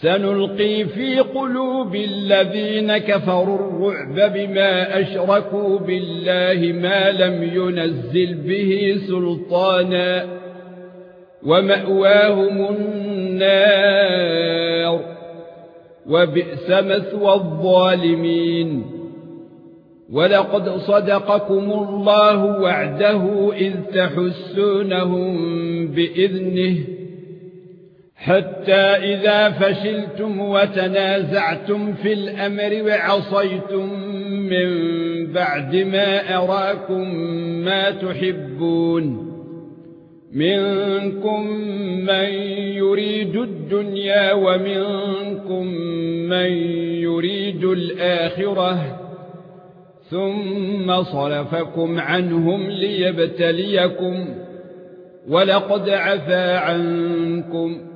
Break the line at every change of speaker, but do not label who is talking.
سنلقي في قلوب الذين كفروا الرعب بما أشركوا بالله ما لم ينزل به سلطانا ومأواهم النار وبئس مثوى الظالمين ولقد صدقكم الله وعده إذ تحسونهم بإذنه حتى إذا فشلتم وتنازعتم في الأمر وعصيتم من بعد ما أراكم ما تحبون. منكم من يريد الدنيا ومنكم من يريد الآخرة. ثم صرفكم عنهم ليبتليكم. ولقد عفا عنكم.